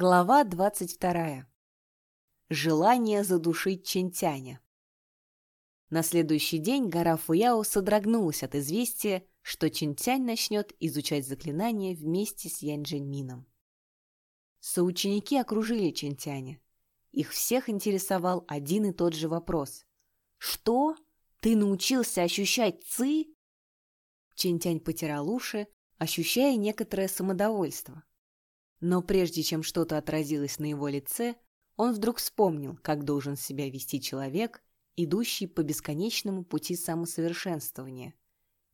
Глава двадцать вторая. Желание задушить Чентяня. На следующий день гора Фуяо содрогнулась от известия, что Чентянь начнет изучать заклинания вместе с Янь Джэньмином. Соученики окружили Чентяня. Их всех интересовал один и тот же вопрос. «Что? Ты научился ощущать ци?» Чентянь потирал уши, ощущая некоторое самодовольство. Но прежде чем что-то отразилось на его лице, он вдруг вспомнил, как должен себя вести человек, идущий по бесконечному пути самосовершенствования,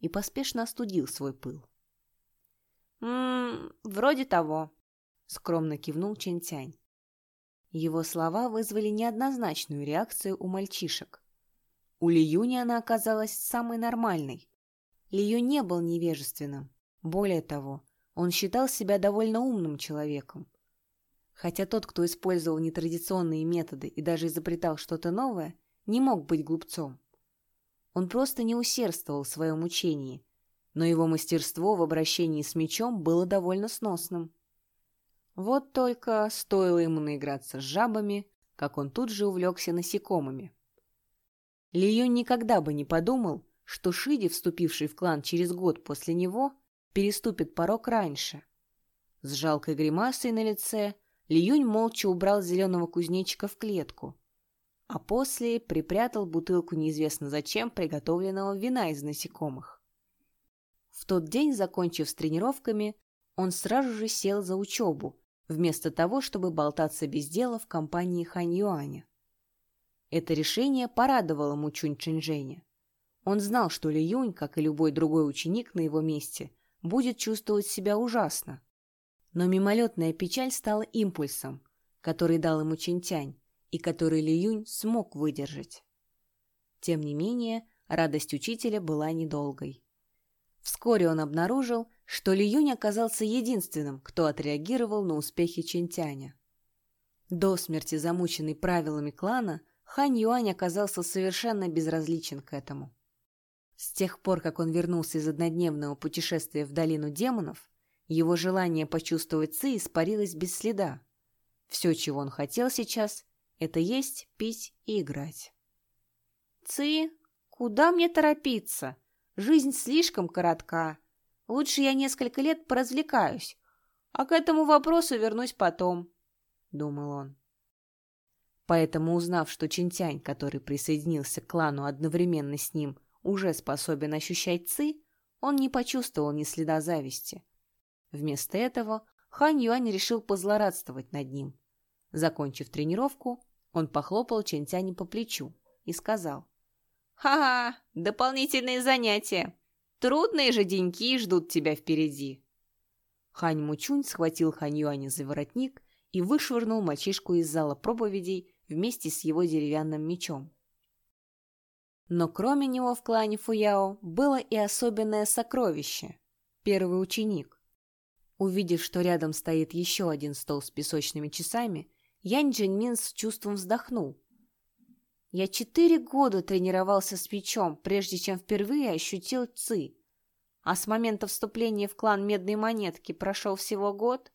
и поспешно остудил свой пыл. «М-м, вроде того», — скромно кивнул Чентянь. Его слова вызвали неоднозначную реакцию у мальчишек. У Ли Юни она оказалась самой нормальной. Ли Ю не был невежественным. Более того, он считал себя довольно умным человеком. Хотя тот, кто использовал нетрадиционные методы и даже изобретал что-то новое, не мог быть глупцом. Он просто не усердствовал в своем учении, но его мастерство в обращении с мечом было довольно сносным. Вот только стоило ему наиграться с жабами, как он тут же увлекся насекомыми. Ли Юнь никогда бы не подумал, что Шиди, вступивший в клан через год после него, переступит порог раньше. С жалкой гримасой на лице Лиюнь молча убрал зеленого кузнечика в клетку, а после припрятал бутылку неизвестно зачем приготовленного вина из насекомых. В тот день, закончив с тренировками, он сразу же сел за учебу, вместо того, чтобы болтаться без дела в компании Хань Юаня. Это решение порадовало Мучунь Чинжэня. Он знал, что Ли Юнь, как и любой другой ученик на его месте, будет чувствовать себя ужасно. Но мимолетная печаль стала импульсом, который дал ему Чинтянь и который Ли Юнь смог выдержать. Тем не менее, радость учителя была недолгой. Вскоре он обнаружил, что Ли Юнь оказался единственным, кто отреагировал на успехи Чинтяня. До смерти замученный правилами клана, Хань Юань оказался совершенно безразличен к этому. С тех пор, как он вернулся из однодневного путешествия в долину демонов, его желание почувствовать Ци испарилось без следа. Все, чего он хотел сейчас, это есть, пить и играть. «Ци, куда мне торопиться? Жизнь слишком коротка. Лучше я несколько лет поразвлекаюсь, а к этому вопросу вернусь потом», — думал он. Поэтому, узнав, что Чинтянь, который присоединился к клану одновременно с ним, уже способен ощущать ци, он не почувствовал ни следа зависти. Вместо этого Хань Юань решил позлорадствовать над ним. Закончив тренировку, он похлопал Чентяни по плечу и сказал. «Ха-ха, дополнительные занятия. Трудные же деньки ждут тебя впереди». Хань Мучунь схватил Хань Юаня за воротник и вышвырнул мальчишку из зала проповедей вместе с его деревянным мечом. Но кроме него в клане Фуяо было и особенное сокровище – первый ученик. Увидев, что рядом стоит еще один стол с песочными часами, Янь Джиньмин с чувством вздохнул. «Я четыре года тренировался с мечом, прежде чем впервые ощутил ци. А с момента вступления в клан Медной Монетки прошел всего год?»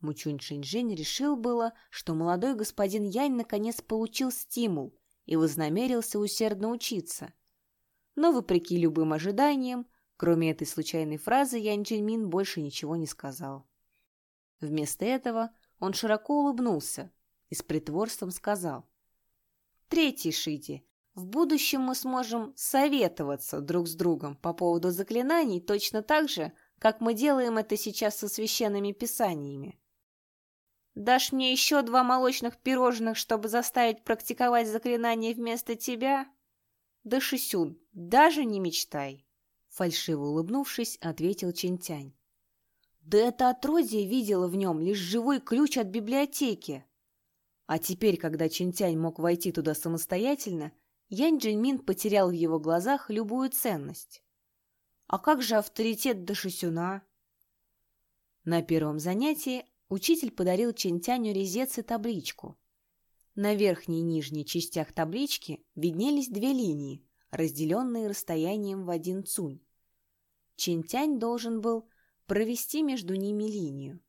Мучунь Шинжень решил было, что молодой господин Янь наконец получил стимул – и вознамерился усердно учиться. Но, вопреки любым ожиданиям, кроме этой случайной фразы, Ян Джельмин больше ничего не сказал. Вместо этого он широко улыбнулся и с притворством сказал. «Третий Шити, в будущем мы сможем советоваться друг с другом по поводу заклинаний точно так же, как мы делаем это сейчас со священными писаниями. Дашь мне еще два молочных пирожных, чтобы заставить практиковать заклинание вместо тебя? Да, Шисюн, даже не мечтай. Фальшиво улыбнувшись, ответил Чинтянь. Да это отродье видела в нем лишь живой ключ от библиотеки. А теперь, когда Чинтянь мог войти туда самостоятельно, Янь Джинмин потерял в его глазах любую ценность. А как же авторитет Дашисюна? На первом занятии учитель подарил Чентяню резец и табличку. На верхней и нижней частях таблички виднелись две линии, разделенные расстоянием в один цунь. Чентянь должен был провести между ними линию.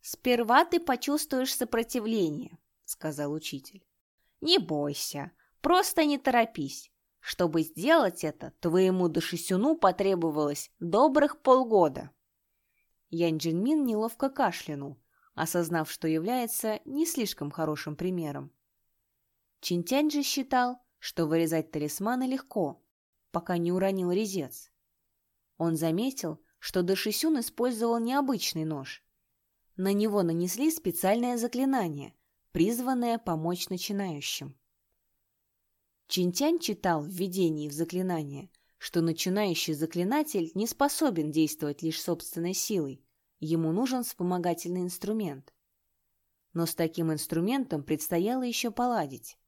«Сперва ты почувствуешь сопротивление», — сказал учитель. «Не бойся, просто не торопись. Чтобы сделать это, твоему Дашисюну потребовалось добрых полгода». Янь Джинмин неловко кашлянул, осознав, что является не слишком хорошим примером. Чинтянь же считал, что вырезать талисманы легко, пока не уронил резец. Он заметил, что Дашисюн использовал необычный нож, на него нанесли специальное заклинание, призванное помочь начинающим. Чинтянь читал в введении в заклинание, что начинающий заклинатель не способен действовать лишь собственной силой, ему нужен вспомогательный инструмент. Но с таким инструментом предстояло еще поладить.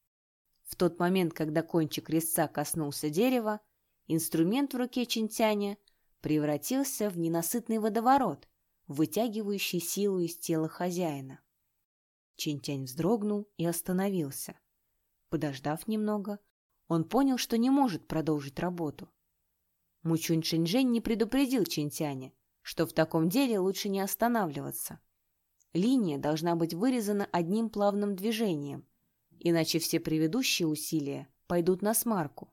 В тот момент, когда кончик резца коснулся дерева, инструмент в руке Чинтяня превратился в ненасытный водоворот, вытягивающий силу из тела хозяина. Чинтянь вздрогнул и остановился. Подождав немного, он понял, что не может продолжить работу. Мучунь Шинжэнь не предупредил Чинтяня, что в таком деле лучше не останавливаться. Линия должна быть вырезана одним плавным движением, иначе все предыдущие усилия пойдут на смарку.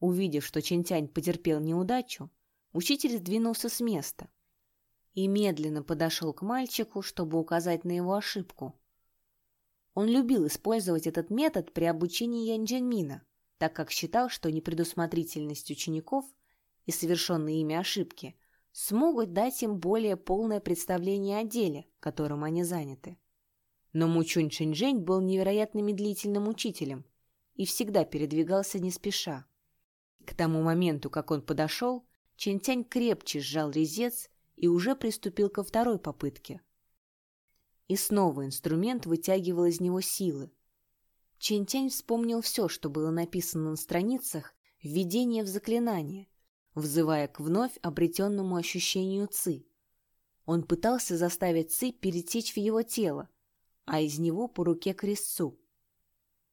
Увидев, что Чинтянь потерпел неудачу, учитель сдвинулся с места и медленно подошел к мальчику, чтобы указать на его ошибку. Он любил использовать этот метод при обучении Янджельмина, так как считал, что непредусмотрительность учеников и совершенные ими ошибки смогут дать им более полное представление о деле, которым они заняты. Но Мучунь Шинжэнь был невероятно медлительным учителем и всегда передвигался не спеша. К тому моменту, как он подошел, Чентянь крепче сжал резец и уже приступил ко второй попытке. И снова инструмент вытягивал из него силы. Чентянь вспомнил все, что было написано на страницах введения в заклинание, взывая к вновь обретенному ощущению ци. Он пытался заставить ци перетечь в его тело, а из него по руке к резцу.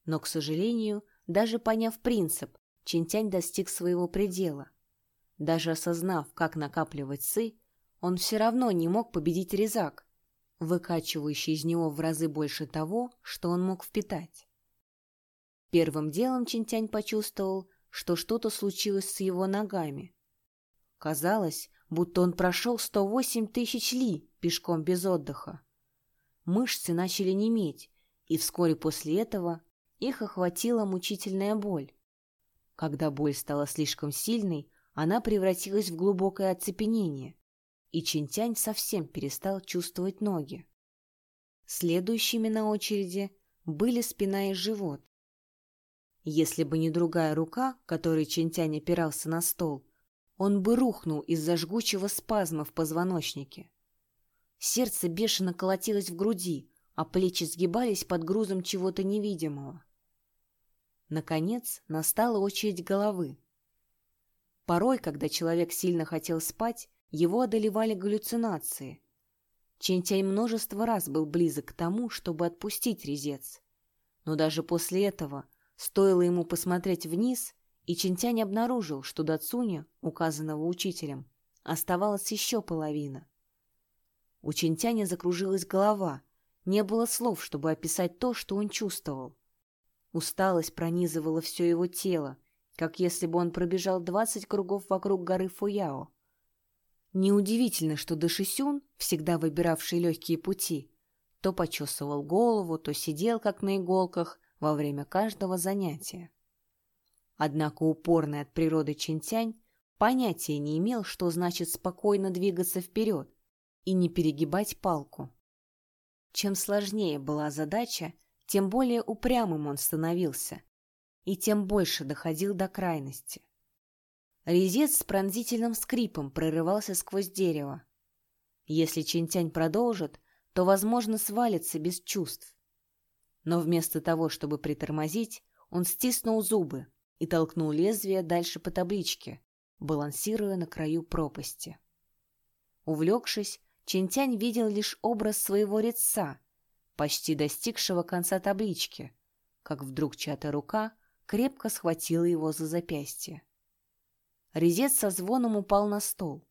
Но, к сожалению, даже поняв принцип, Чинтянь достиг своего предела. Даже осознав, как накапливать ци, он все равно не мог победить резак, выкачивающий из него в разы больше того, что он мог впитать. Первым делом Чинтянь почувствовал, что что-то случилось с его ногами. Казалось, будто он прошел 108 тысяч ли пешком без отдыха. Мышцы начали неметь, и вскоре после этого их охватила мучительная боль. Когда боль стала слишком сильной, она превратилась в глубокое оцепенение, и Чинтянь совсем перестал чувствовать ноги. Следующими на очереди были спина и живот. Если бы не другая рука, которой Чинтянь опирался на стол, он бы рухнул из-за жгучего спазма в позвоночнике. Сердце бешено колотилось в груди, а плечи сгибались под грузом чего-то невидимого. Наконец настала очередь головы. Порой, когда человек сильно хотел спать, его одолевали галлюцинации. Чентянь множество раз был близок к тому, чтобы отпустить резец. Но даже после этого, стоило ему посмотреть вниз, и Чентянь обнаружил, что до Цуня, указанного учителем, оставалась еще половина. У Чентяня закружилась голова, не было слов, чтобы описать то, что он чувствовал. Усталость пронизывала все его тело, как если бы он пробежал двадцать кругов вокруг горы Фуяо. Неудивительно, что Дашисюн, всегда выбиравший легкие пути, то почесывал голову, то сидел как на иголках во время каждого занятия. Однако упорный от природы Чинтянь понятия не имел, что значит спокойно двигаться вперед и не перегибать палку. Чем сложнее была задача, тем более упрямым он становился и тем больше доходил до крайности. Резец с пронзительным скрипом прорывался сквозь дерево. Если Чинтянь продолжит, то, возможно, свалится без чувств. Но вместо того, чтобы притормозить, он стиснул зубы и толкнул лезвие дальше по табличке, балансируя на краю пропасти. Увлекшись, Чинтянь видел лишь образ своего резца, почти достигшего конца таблички, как вдруг чья-то рука крепко схватила его за запястье. Резец со звоном упал на стол.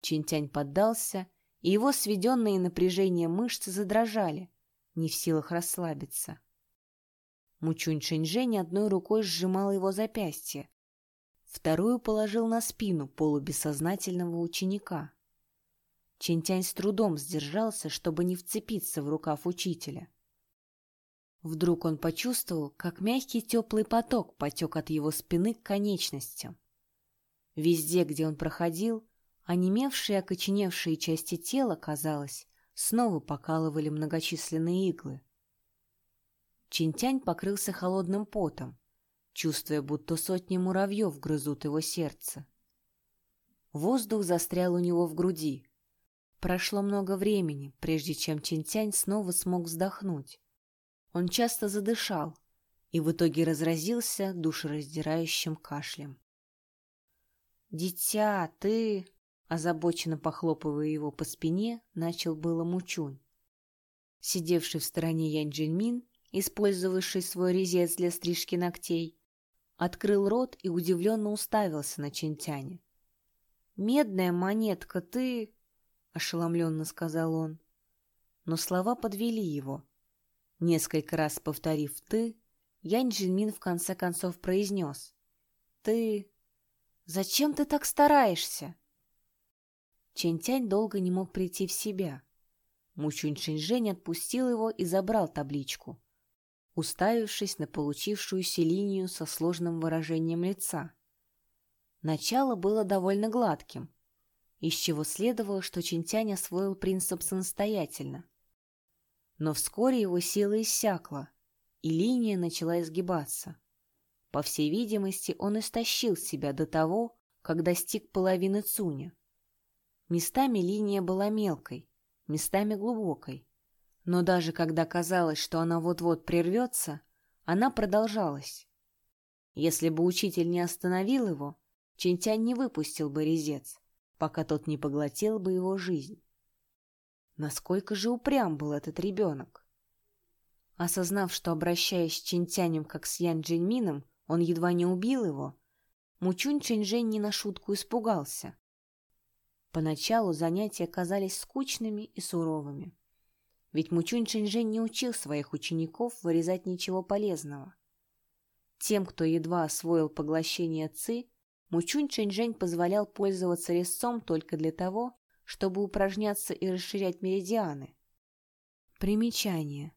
Чинтянь поддался и его сведенные напряжением мышцы задрожали, не в силах расслабиться. Мучунь Шэньжэнь одной рукой сжимал его запястье, вторую положил на спину полубессознательного ученика. Чинтянь с трудом сдержался, чтобы не вцепиться в рукав учителя. Вдруг он почувствовал, как мягкий теплый поток потек от его спины к конечностям. Везде, где он проходил, онемевшие и окоченевшие части тела, казалось, снова покалывали многочисленные иглы. Чинтянь покрылся холодным потом, чувствуя, будто сотни муравьев грызут его сердце. Воздух застрял у него в груди. Прошло много времени, прежде чем Чинтянь снова смог вздохнуть. Он часто задышал и в итоге разразился душераздирающим кашлем. «Дитя, ты...» Озабоченно похлопывая его по спине, начал было Мучунь. Сидевший в стороне Янь Джиньмин, использовавший свой резец для стрижки ногтей, открыл рот и удивленно уставился на Чинтяне. «Медная монетка, ты...» — ошеломленно сказал он. Но слова подвели его. Несколько раз повторив «ты», Янь Джинмин в конце концов произнес. «Ты... Зачем ты так стараешься?» Чентянь долго не мог прийти в себя. Мучунь Шинжэнь отпустил его и забрал табличку, уставившись на получившуюся линию со сложным выражением лица. Начало было довольно гладким, из чего следовало, что Чинтянь освоил принцип самостоятельно. Но вскоре его сила иссякла, и линия начала изгибаться. По всей видимости, он истощил себя до того, как достиг половины Цуня. Местами линия была мелкой, местами глубокой. Но даже когда казалось, что она вот-вот прервется, она продолжалась. Если бы учитель не остановил его, Чинтянь не выпустил бы резец, пока тот не поглотил бы его жизнь. Насколько же упрям был этот ребенок? Осознав, что, обращаясь с Чинтянем как с Ян Джиньмином, он едва не убил его, Мучунь Чинжэнь не на шутку испугался. Поначалу занятия казались скучными и суровыми. Ведь Мучунь Шэньжэнь не учил своих учеников вырезать ничего полезного. Тем, кто едва освоил поглощение ци, Мучунь Шэньжэнь позволял пользоваться резцом только для того, чтобы упражняться и расширять меридианы. Примечание.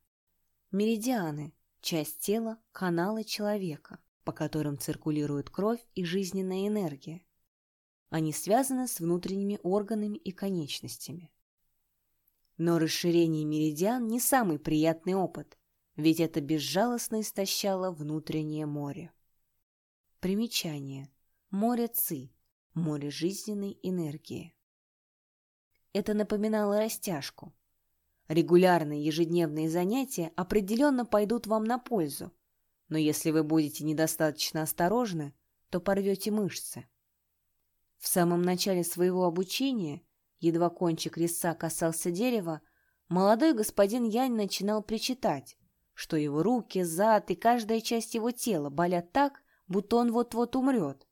Меридианы – часть тела, каналы человека, по которым циркулирует кровь и жизненная энергия. Они связаны с внутренними органами и конечностями. Но расширение меридиан не самый приятный опыт, ведь это безжалостно истощало внутреннее море. Примечание. Море Ци. Море жизненной энергии. Это напоминало растяжку. Регулярные ежедневные занятия определенно пойдут вам на пользу, но если вы будете недостаточно осторожны, то порвете мышцы. В самом начале своего обучения, едва кончик резца касался дерева, молодой господин Янь начинал причитать, что его руки, зад и каждая часть его тела болят так, будто он вот-вот умрет.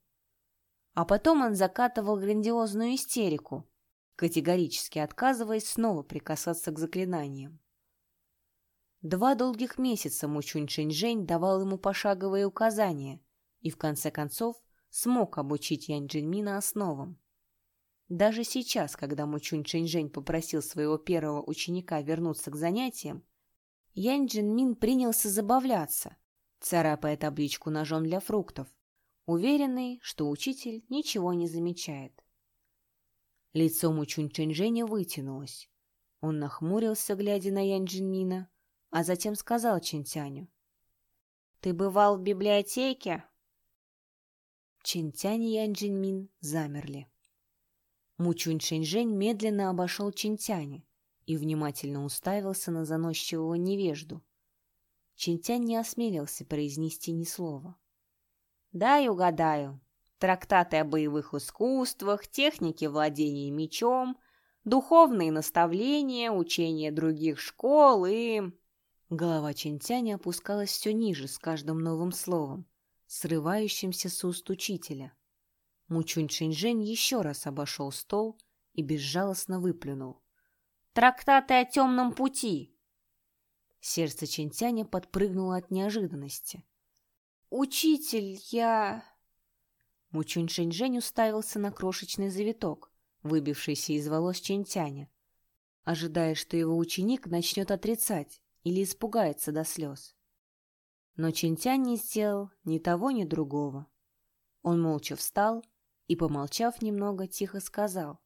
А потом он закатывал грандиозную истерику, категорически отказываясь снова прикасаться к заклинаниям. Два долгих месяца Мучунь Шэньчжэнь давал ему пошаговые указания и, в конце концов, смог обучить Янь Джинмина основам. Даже сейчас, когда Мучунь Чэньжэнь попросил своего первого ученика вернуться к занятиям, Янь Джинмин принялся забавляться, царапая табличку ножом для фруктов, уверенный, что учитель ничего не замечает. Лицо Мучунь Чэньжэня вытянулось. Он нахмурился, глядя на Янь Джинмина, а затем сказал Чинтяню. «Ты бывал в библиотеке?» Чинтянь и Ян Джинмин замерли. Мучунь Шэньжэнь медленно обошел Чинтяня и внимательно уставился на заносчивого невежду. Чинтянь не осмелился произнести ни слова. «Дай угадаю. Трактаты о боевых искусствах, технике владения мечом, духовные наставления, учения других школ и...» Голова Чинтяня опускалась все ниже с каждым новым словом срывающимся с уст учителя. Мучунь Шинжэнь еще раз обошел стол и безжалостно выплюнул. Трактаты о темном пути. Сердце Чентяня подпрыгнуло от неожиданности. «Учитель, я...» Мучунь Шэньчжэнь уставился на крошечный завиток, выбившийся из волос Чентяня, ожидая, что его ученик начнет отрицать или испугается до слез. Но Чентянь не сделал ни того, ни другого. Он молча встал и, помолчав немного, тихо сказал.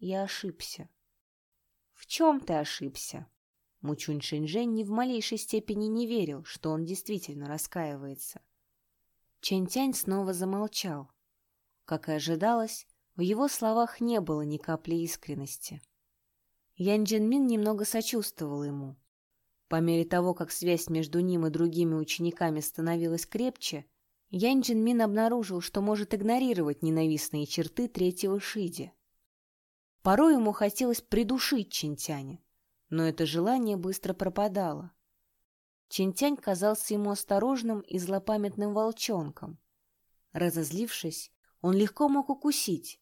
«Я ошибся». «В чем ты ошибся?» Мучунь Шэньчжэнь ни в малейшей степени не верил, что он действительно раскаивается. Чэнь-Тянь снова замолчал. Как и ожидалось, в его словах не было ни капли искренности. Ян Джинмин немного сочувствовал ему. По мере того, как связь между ним и другими учениками становилась крепче, Ян Джинмин обнаружил, что может игнорировать ненавистные черты третьего Шиди. Порой ему хотелось придушить Чинтяня, но это желание быстро пропадало. Чинтянь казался ему осторожным и злопамятным волчонком. Разозлившись, он легко мог укусить,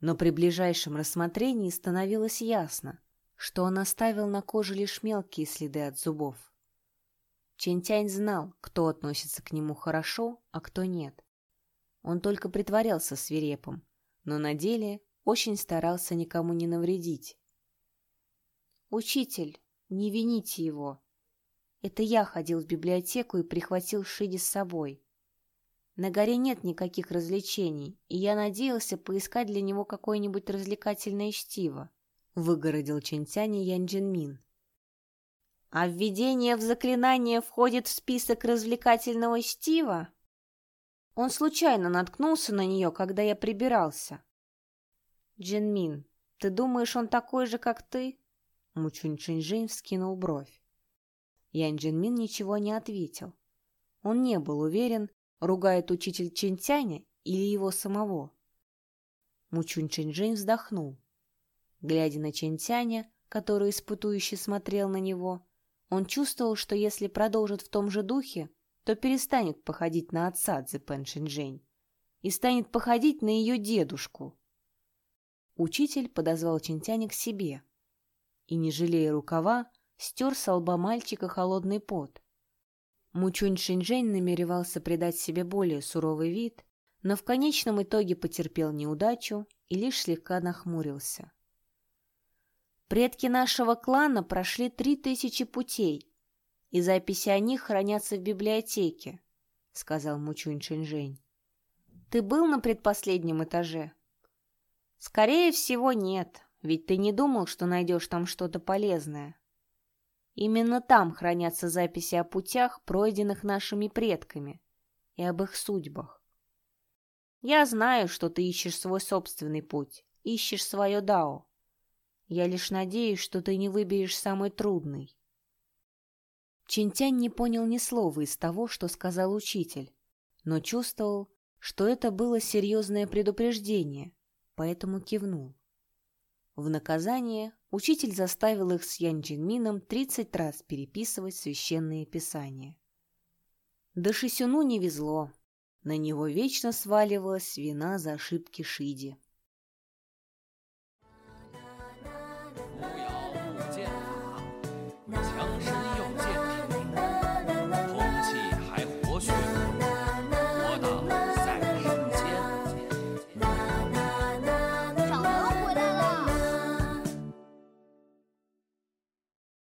но при ближайшем рассмотрении становилось ясно, что он оставил на коже лишь мелкие следы от зубов. Чинтянь знал, кто относится к нему хорошо, а кто нет. Он только притворялся свирепым, но на деле очень старался никому не навредить. «Учитель, не вините его», это я ходил в библиотеку и прихватил Шиди с собой. На горе нет никаких развлечений, и я надеялся поискать для него какое-нибудь развлекательное чтиво», — выгородил Чентяне Ян Джинмин. «А введение в заклинание входит в список развлекательного чтива?» Он случайно наткнулся на нее, когда я прибирался. «Джинмин, ты думаешь, он такой же, как ты?» Мучунь Чинжэнь вскинул бровь. Ян Джинмин ничего не ответил. Он не был уверен, ругает учитель Чинтяня или его самого. Мучунь Чинжэнь вздохнул. Глядя на Чинтяня, который испытующе смотрел на него, он чувствовал, что если продолжит в том же духе, то перестанет походить на отца Цзэпэн Шинжэнь и станет походить на ее дедушку. Учитель подозвал Чинтяня к себе и, не жалея рукава, стер с лба мальчика холодный пот. Мучунь Шинжэнь намеревался придать себе более суровый вид, но в конечном итоге потерпел неудачу и лишь слегка нахмурился. Предки нашего клана прошли три тысячи путей, и записи о них хранятся в библиотеке, — сказал Мучунь Шинжэнь. Ты был на предпоследнем этаже? Скорее всего, нет, ведь ты не думал, что найдешь там что-то полезное. Именно там хранятся записи о путях, пройденных нашими предками, и об их судьбах. Я знаю, что ты ищешь свой собственный путь, ищешь свое дао. Я лишь надеюсь, что ты не выберешь самый трудный. Чинтянь не понял ни слова из того, что сказал учитель, но чувствовал, что это было серьезное предупреждение, поэтому кивнул. В наказание учитель заставил их с Ян Джинмином 30 раз переписывать священные писания. Да Шисюну не везло. На него вечно сваливалась вина за ошибки Шиди.